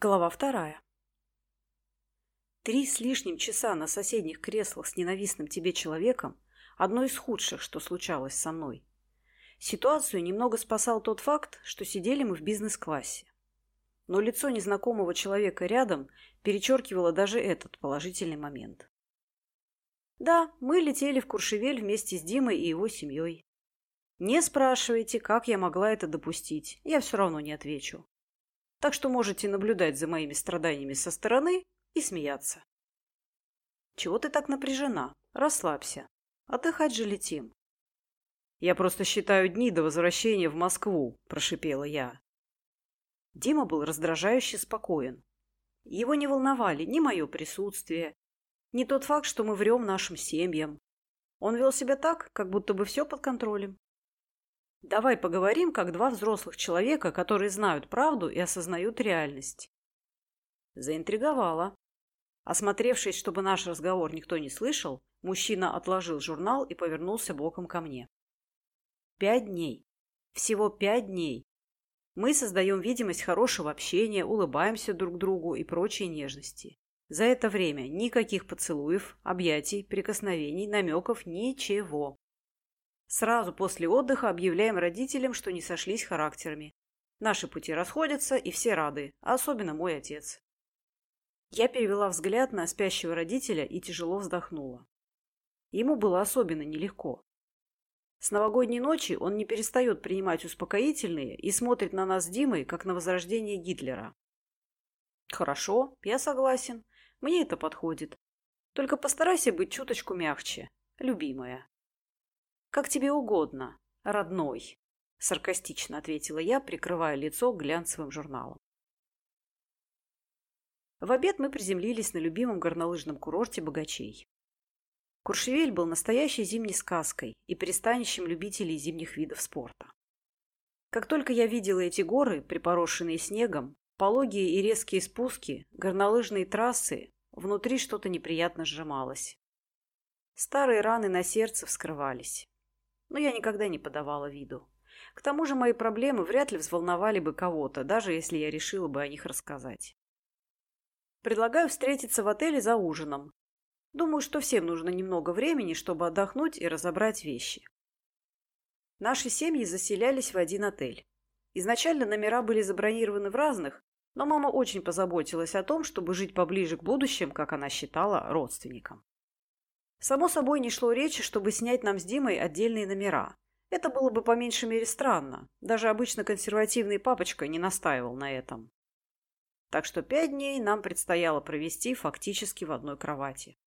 Глава вторая. Три с лишним часа на соседних креслах с ненавистным тебе человеком – одно из худших, что случалось со мной. Ситуацию немного спасал тот факт, что сидели мы в бизнес-классе. Но лицо незнакомого человека рядом перечеркивало даже этот положительный момент. Да, мы летели в Куршевель вместе с Димой и его семьей. Не спрашивайте, как я могла это допустить, я все равно не отвечу. Так что можете наблюдать за моими страданиями со стороны и смеяться. Чего ты так напряжена? Расслабься. Отдыхать же летим. Я просто считаю дни до возвращения в Москву, прошипела я. Дима был раздражающе спокоен. Его не волновали ни мое присутствие, ни тот факт, что мы врем нашим семьям. Он вел себя так, как будто бы все под контролем. Давай поговорим, как два взрослых человека, которые знают правду и осознают реальность. Заинтриговала. Осмотревшись, чтобы наш разговор никто не слышал, мужчина отложил журнал и повернулся боком ко мне. Пять дней. Всего пять дней. Мы создаем видимость хорошего общения, улыбаемся друг другу и прочие нежности. За это время никаких поцелуев, объятий, прикосновений, намеков, ничего. Сразу после отдыха объявляем родителям, что не сошлись характерами. Наши пути расходятся, и все рады, а особенно мой отец. Я перевела взгляд на спящего родителя и тяжело вздохнула. Ему было особенно нелегко. С новогодней ночи он не перестает принимать успокоительные и смотрит на нас с Димой, как на возрождение Гитлера. Хорошо, я согласен. Мне это подходит. Только постарайся быть чуточку мягче, любимая. «Как тебе угодно, родной», — саркастично ответила я, прикрывая лицо глянцевым журналом. В обед мы приземлились на любимом горнолыжном курорте богачей. Куршевель был настоящей зимней сказкой и пристанищем любителей зимних видов спорта. Как только я видела эти горы, припорошенные снегом, пологие и резкие спуски, горнолыжные трассы, внутри что-то неприятно сжималось. Старые раны на сердце вскрывались но я никогда не подавала виду. К тому же мои проблемы вряд ли взволновали бы кого-то, даже если я решила бы о них рассказать. Предлагаю встретиться в отеле за ужином. Думаю, что всем нужно немного времени, чтобы отдохнуть и разобрать вещи. Наши семьи заселялись в один отель. Изначально номера были забронированы в разных, но мама очень позаботилась о том, чтобы жить поближе к будущим, как она считала, родственникам. Само собой не шло речи, чтобы снять нам с Димой отдельные номера. Это было бы по меньшей мере странно. Даже обычно консервативный папочка не настаивал на этом. Так что пять дней нам предстояло провести фактически в одной кровати.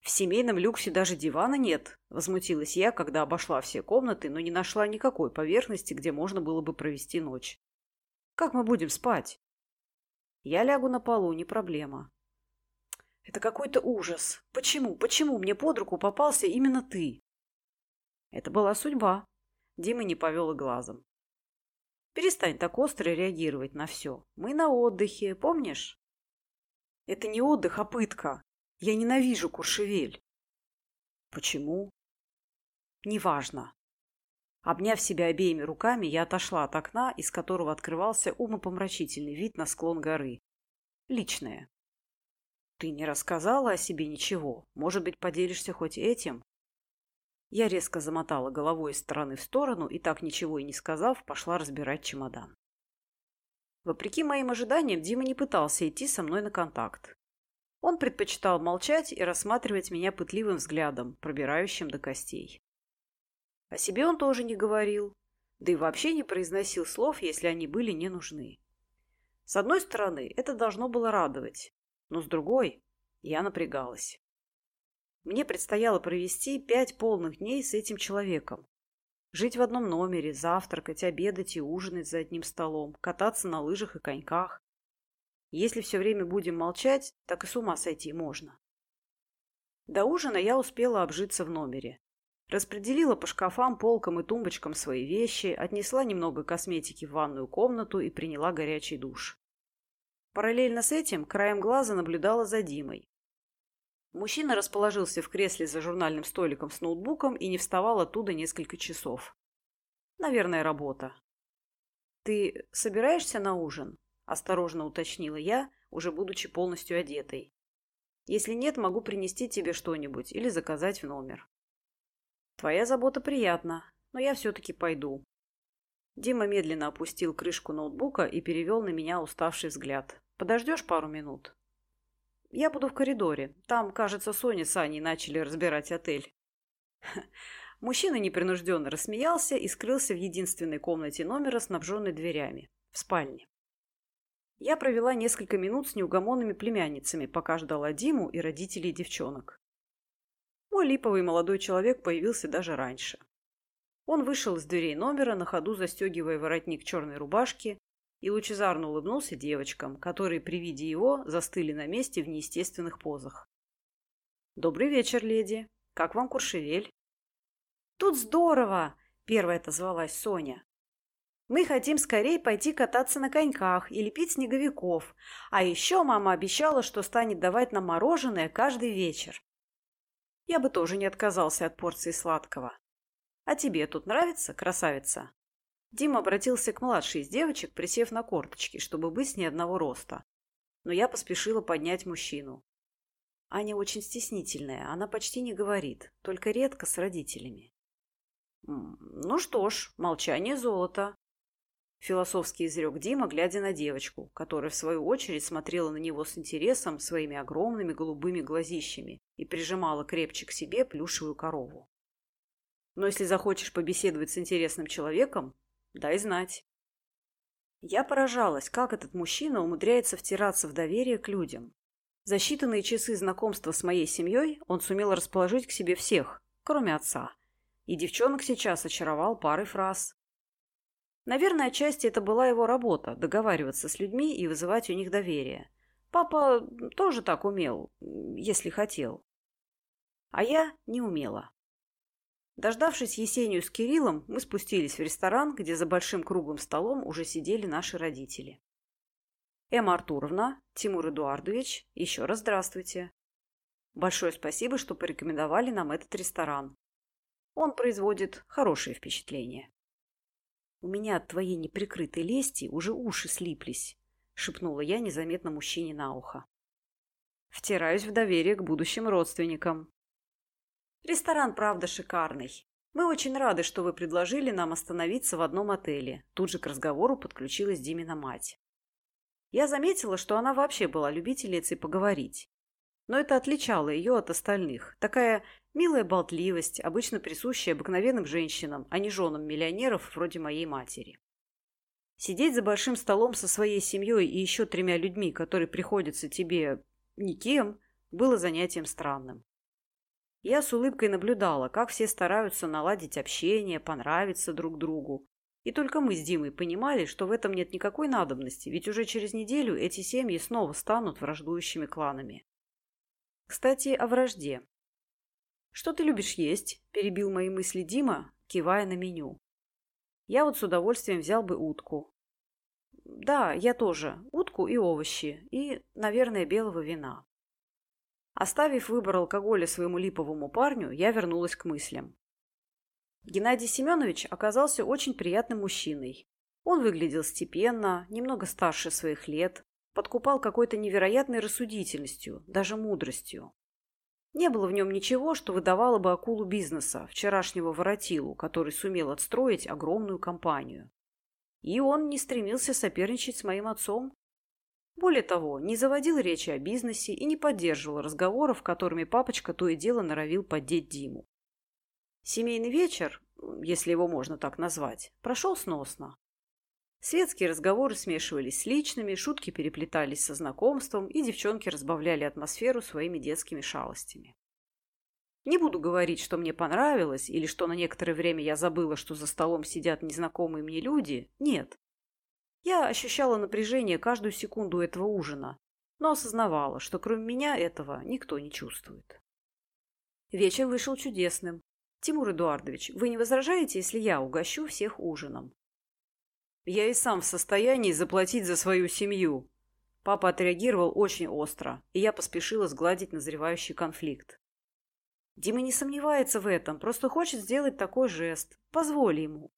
«В семейном люксе даже дивана нет», – возмутилась я, когда обошла все комнаты, но не нашла никакой поверхности, где можно было бы провести ночь. «Как мы будем спать?» «Я лягу на полу, не проблема. Это какой-то ужас. Почему, почему мне под руку попался именно ты? Это была судьба. Дима не повел и глазом. Перестань так остро реагировать на все. Мы на отдыхе, помнишь? Это не отдых, а пытка. Я ненавижу Куршевель. Почему? Неважно. Обняв себя обеими руками, я отошла от окна, из которого открывался умопомрачительный вид на склон горы. Личное. «Ты не рассказала о себе ничего. Может быть, поделишься хоть этим?» Я резко замотала головой из стороны в сторону и, так ничего и не сказав, пошла разбирать чемодан. Вопреки моим ожиданиям, Дима не пытался идти со мной на контакт. Он предпочитал молчать и рассматривать меня пытливым взглядом, пробирающим до костей. О себе он тоже не говорил, да и вообще не произносил слов, если они были не нужны. С одной стороны, это должно было радовать, но с другой я напрягалась. Мне предстояло провести пять полных дней с этим человеком. Жить в одном номере, завтракать, обедать и ужинать за одним столом, кататься на лыжах и коньках. Если все время будем молчать, так и с ума сойти можно. До ужина я успела обжиться в номере. Распределила по шкафам, полкам и тумбочкам свои вещи, отнесла немного косметики в ванную комнату и приняла горячий душ. Параллельно с этим краем глаза наблюдала за Димой. Мужчина расположился в кресле за журнальным столиком с ноутбуком и не вставал оттуда несколько часов. Наверное, работа. «Ты собираешься на ужин?» Осторожно уточнила я, уже будучи полностью одетой. Если нет, могу принести тебе что-нибудь или заказать в номер. Твоя забота приятна, но я все-таки пойду. Дима медленно опустил крышку ноутбука и перевел на меня уставший взгляд. Подождешь пару минут? Я буду в коридоре. Там, кажется, Соня с Аней начали разбирать отель. Мужчина непринужденно рассмеялся и скрылся в единственной комнате номера, снабженной дверями. В спальне. Я провела несколько минут с неугомонными племянницами, пока ждала Диму и родителей девчонок. Мой липовый молодой человек появился даже раньше. Он вышел из дверей номера, на ходу застегивая воротник черной рубашки, и лучезарно улыбнулся девочкам, которые при виде его застыли на месте в неестественных позах. «Добрый вечер, леди. Как вам Куршевель?» «Тут здорово!» – первая отозвалась Соня. Мы хотим скорее пойти кататься на коньках и лепить снеговиков. А еще мама обещала, что станет давать нам мороженое каждый вечер. Я бы тоже не отказался от порции сладкого. А тебе тут нравится, красавица? Дима обратился к младшей из девочек, присев на корточки, чтобы быть с ней одного роста. Но я поспешила поднять мужчину. Аня очень стеснительная, она почти не говорит, только редко с родителями. «Ну что ж, молчание золото», Философски изрек Дима, глядя на девочку, которая, в свою очередь, смотрела на него с интересом своими огромными голубыми глазищами и прижимала крепче к себе плюшевую корову. Но если захочешь побеседовать с интересным человеком, дай знать. Я поражалась, как этот мужчина умудряется втираться в доверие к людям. За считанные часы знакомства с моей семьей он сумел расположить к себе всех, кроме отца. И девчонок сейчас очаровал парой фраз. Наверное, отчасти это была его работа – договариваться с людьми и вызывать у них доверие. Папа тоже так умел, если хотел. А я не умела. Дождавшись Есению с Кириллом, мы спустились в ресторан, где за большим круглым столом уже сидели наши родители. Эмма Артуровна, Тимур Эдуардович, еще раз здравствуйте. Большое спасибо, что порекомендовали нам этот ресторан. Он производит хорошее впечатление. «У меня от твоей неприкрытой лести уже уши слиплись», — шепнула я незаметно мужчине на ухо. «Втираюсь в доверие к будущим родственникам». «Ресторан, правда, шикарный. Мы очень рады, что вы предложили нам остановиться в одном отеле». Тут же к разговору подключилась Димина мать. Я заметила, что она вообще была любительницей поговорить. Но это отличало ее от остальных. Такая Милая болтливость, обычно присущая обыкновенным женщинам, а не женам миллионеров вроде моей матери. Сидеть за большим столом со своей семьей и еще тремя людьми, которые приходятся тебе никем, было занятием странным. Я с улыбкой наблюдала, как все стараются наладить общение, понравиться друг другу. И только мы с Димой понимали, что в этом нет никакой надобности, ведь уже через неделю эти семьи снова станут враждующими кланами. Кстати, о вражде. «Что ты любишь есть?» – перебил мои мысли Дима, кивая на меню. «Я вот с удовольствием взял бы утку». «Да, я тоже. Утку и овощи. И, наверное, белого вина». Оставив выбор алкоголя своему липовому парню, я вернулась к мыслям. Геннадий Семенович оказался очень приятным мужчиной. Он выглядел степенно, немного старше своих лет, подкупал какой-то невероятной рассудительностью, даже мудростью. Не было в нем ничего, что выдавало бы акулу бизнеса, вчерашнего воротилу, который сумел отстроить огромную компанию. И он не стремился соперничать с моим отцом. Более того, не заводил речи о бизнесе и не поддерживал разговоров, которыми папочка то и дело норовил поддеть Диму. Семейный вечер, если его можно так назвать, прошел сносно. Светские разговоры смешивались с личными, шутки переплетались со знакомством, и девчонки разбавляли атмосферу своими детскими шалостями. Не буду говорить, что мне понравилось, или что на некоторое время я забыла, что за столом сидят незнакомые мне люди. Нет. Я ощущала напряжение каждую секунду этого ужина, но осознавала, что кроме меня этого никто не чувствует. Вечер вышел чудесным. Тимур Эдуардович, вы не возражаете, если я угощу всех ужином? Я и сам в состоянии заплатить за свою семью. Папа отреагировал очень остро, и я поспешила сгладить назревающий конфликт. Дима не сомневается в этом, просто хочет сделать такой жест. Позволь ему.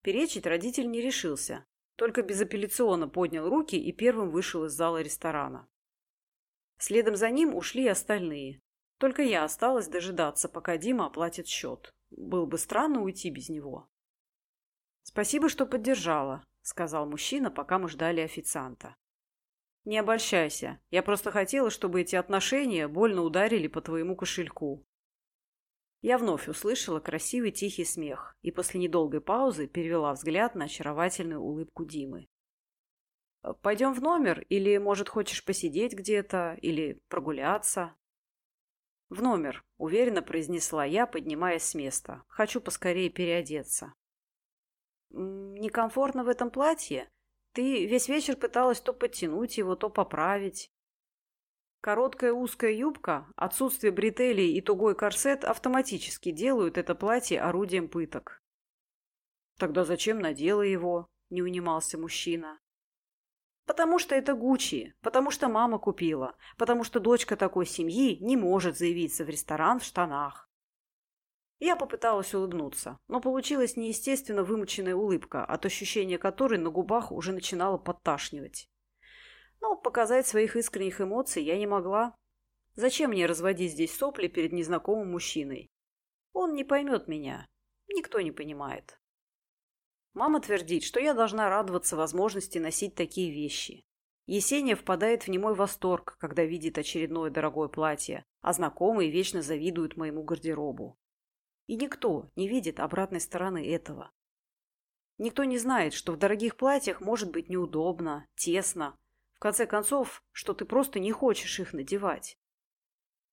Перечить родитель не решился. Только безапелляционно поднял руки и первым вышел из зала ресторана. Следом за ним ушли и остальные. Только я осталась дожидаться, пока Дима оплатит счет. Было бы странно уйти без него. «Спасибо, что поддержала», — сказал мужчина, пока мы ждали официанта. «Не обольщайся. Я просто хотела, чтобы эти отношения больно ударили по твоему кошельку». Я вновь услышала красивый тихий смех и после недолгой паузы перевела взгляд на очаровательную улыбку Димы. «Э, «Пойдем в номер? Или, может, хочешь посидеть где-то? Или прогуляться?» «В номер», — уверенно произнесла я, поднимаясь с места. «Хочу поскорее переодеться». «Некомфортно в этом платье? Ты весь вечер пыталась то подтянуть его, то поправить. Короткая узкая юбка, отсутствие бретелей и тугой корсет автоматически делают это платье орудием пыток. «Тогда зачем надела его?» – не унимался мужчина. «Потому что это Гуччи, потому что мама купила, потому что дочка такой семьи не может заявиться в ресторан в штанах». Я попыталась улыбнуться, но получилась неестественно вымученная улыбка, от ощущения которой на губах уже начинало подташнивать. Но показать своих искренних эмоций я не могла. Зачем мне разводить здесь сопли перед незнакомым мужчиной? Он не поймет меня. Никто не понимает. Мама твердит, что я должна радоваться возможности носить такие вещи. Есения впадает в немой восторг, когда видит очередное дорогое платье, а знакомые вечно завидуют моему гардеробу. И никто не видит обратной стороны этого. Никто не знает, что в дорогих платьях может быть неудобно, тесно, в конце концов, что ты просто не хочешь их надевать.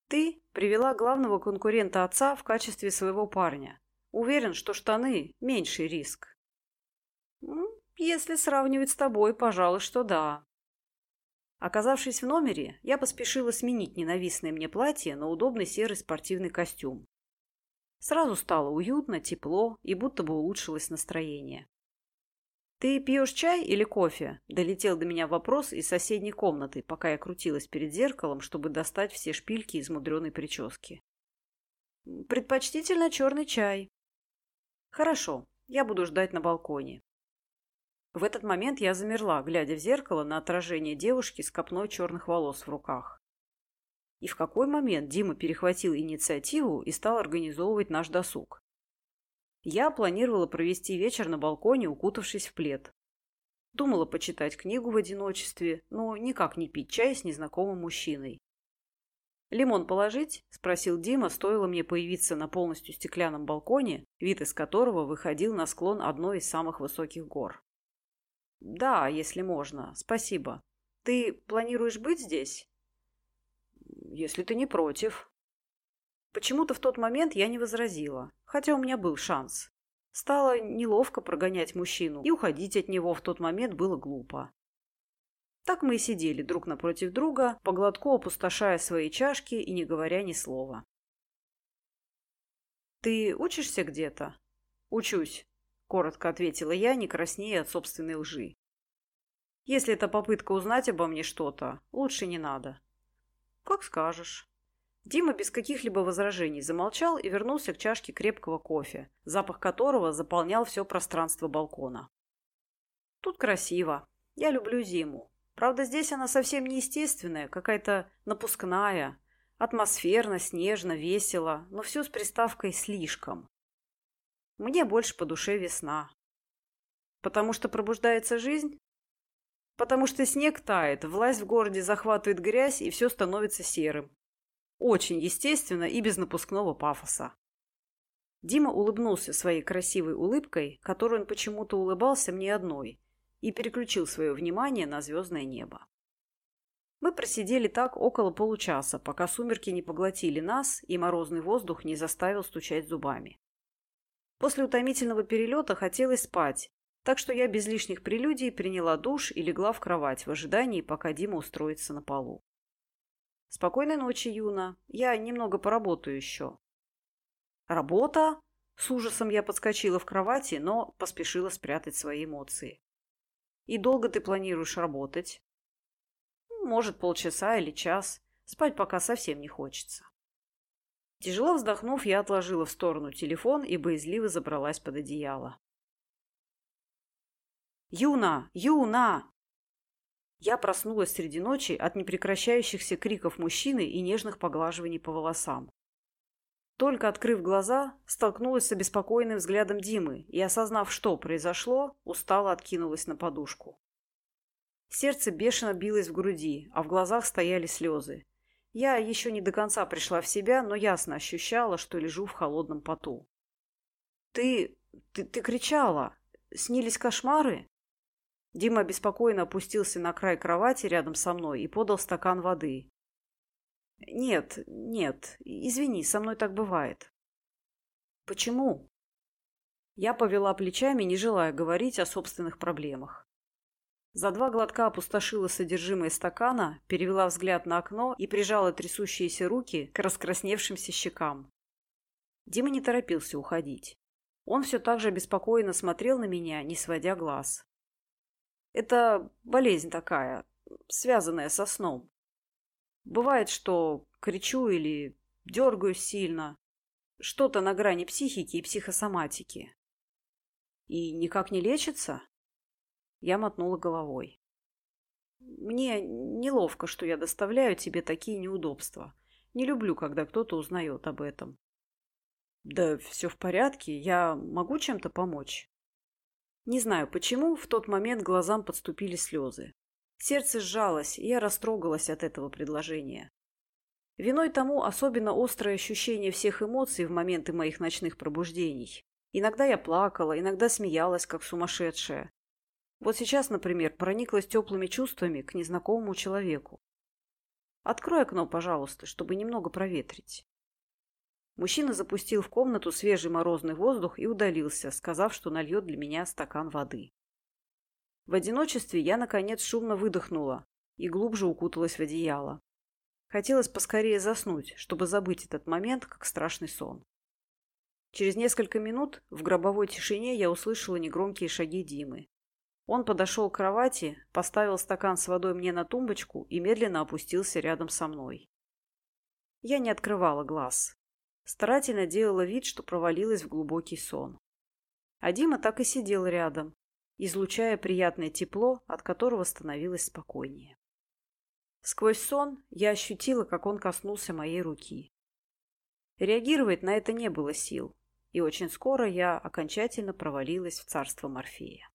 Ты привела главного конкурента отца в качестве своего парня. Уверен, что штаны – меньший риск. Если сравнивать с тобой, пожалуй, что да. Оказавшись в номере, я поспешила сменить ненавистное мне платье на удобный серый спортивный костюм. Сразу стало уютно, тепло и будто бы улучшилось настроение. «Ты пьешь чай или кофе?» – долетел до меня вопрос из соседней комнаты, пока я крутилась перед зеркалом, чтобы достать все шпильки из мудреной прически. «Предпочтительно черный чай». «Хорошо, я буду ждать на балконе». В этот момент я замерла, глядя в зеркало на отражение девушки с копной черных волос в руках. И в какой момент Дима перехватил инициативу и стал организовывать наш досуг? Я планировала провести вечер на балконе, укутавшись в плед. Думала почитать книгу в одиночестве, но никак не пить чай с незнакомым мужчиной. «Лимон положить?» – спросил Дима, стоило мне появиться на полностью стеклянном балконе, вид из которого выходил на склон одной из самых высоких гор. «Да, если можно. Спасибо. Ты планируешь быть здесь?» «Если ты не против». Почему-то в тот момент я не возразила, хотя у меня был шанс. Стало неловко прогонять мужчину, и уходить от него в тот момент было глупо. Так мы и сидели друг напротив друга, по глотку опустошая свои чашки и не говоря ни слова. «Ты учишься где-то?» «Учусь», — коротко ответила я, не краснея от собственной лжи. «Если это попытка узнать обо мне что-то, лучше не надо». «Как скажешь». Дима без каких-либо возражений замолчал и вернулся к чашке крепкого кофе, запах которого заполнял все пространство балкона. Тут красиво. Я люблю зиму. Правда, здесь она совсем не естественная, какая-то напускная. Атмосферно, снежно, весело, но все с приставкой «слишком». Мне больше по душе весна. Потому что пробуждается жизнь? Потому что снег тает, власть в городе захватывает грязь, и все становится серым. Очень естественно и без напускного пафоса. Дима улыбнулся своей красивой улыбкой, которой он почему-то улыбался мне одной, и переключил свое внимание на звездное небо. Мы просидели так около получаса, пока сумерки не поглотили нас и морозный воздух не заставил стучать зубами. После утомительного перелета хотелось спать, так что я без лишних прелюдий приняла душ и легла в кровать в ожидании, пока Дима устроится на полу. Спокойной ночи, Юна. Я немного поработаю еще. Работа? С ужасом я подскочила в кровати, но поспешила спрятать свои эмоции. И долго ты планируешь работать? Может, полчаса или час. Спать пока совсем не хочется. Тяжело вздохнув, я отложила в сторону телефон и боязливо забралась под одеяло. Юна! Юна!» Я проснулась среди ночи от непрекращающихся криков мужчины и нежных поглаживаний по волосам. Только открыв глаза, столкнулась с обеспокоенным взглядом Димы и, осознав, что произошло, устало откинулась на подушку. Сердце бешено билось в груди, а в глазах стояли слезы. Я еще не до конца пришла в себя, но ясно ощущала, что лежу в холодном поту. «Ты... ты, ты кричала! Снились кошмары?» Дима беспокойно опустился на край кровати рядом со мной и подал стакан воды. «Нет, нет, извини, со мной так бывает». «Почему?» Я повела плечами, не желая говорить о собственных проблемах. За два глотка опустошила содержимое стакана, перевела взгляд на окно и прижала трясущиеся руки к раскрасневшимся щекам. Дима не торопился уходить. Он все так же беспокойно смотрел на меня, не сводя глаз. Это болезнь такая, связанная со сном. Бывает, что кричу или дергаюсь сильно. Что-то на грани психики и психосоматики. И никак не лечится? Я мотнула головой. Мне неловко, что я доставляю тебе такие неудобства. Не люблю, когда кто-то узнает об этом. Да все в порядке, я могу чем-то помочь? Не знаю почему, в тот момент глазам подступили слезы. Сердце сжалось, и я растрогалась от этого предложения. Виной тому особенно острое ощущение всех эмоций в моменты моих ночных пробуждений. Иногда я плакала, иногда смеялась, как сумасшедшая. Вот сейчас, например, прониклась теплыми чувствами к незнакомому человеку. Открой окно, пожалуйста, чтобы немного проветрить. Мужчина запустил в комнату свежий морозный воздух и удалился, сказав, что нальет для меня стакан воды. В одиночестве я, наконец, шумно выдохнула и глубже укуталась в одеяло. Хотелось поскорее заснуть, чтобы забыть этот момент, как страшный сон. Через несколько минут в гробовой тишине я услышала негромкие шаги Димы. Он подошел к кровати, поставил стакан с водой мне на тумбочку и медленно опустился рядом со мной. Я не открывала глаз. Старательно делала вид, что провалилась в глубокий сон. А Дима так и сидел рядом, излучая приятное тепло, от которого становилось спокойнее. Сквозь сон я ощутила, как он коснулся моей руки. Реагировать на это не было сил, и очень скоро я окончательно провалилась в царство Морфея.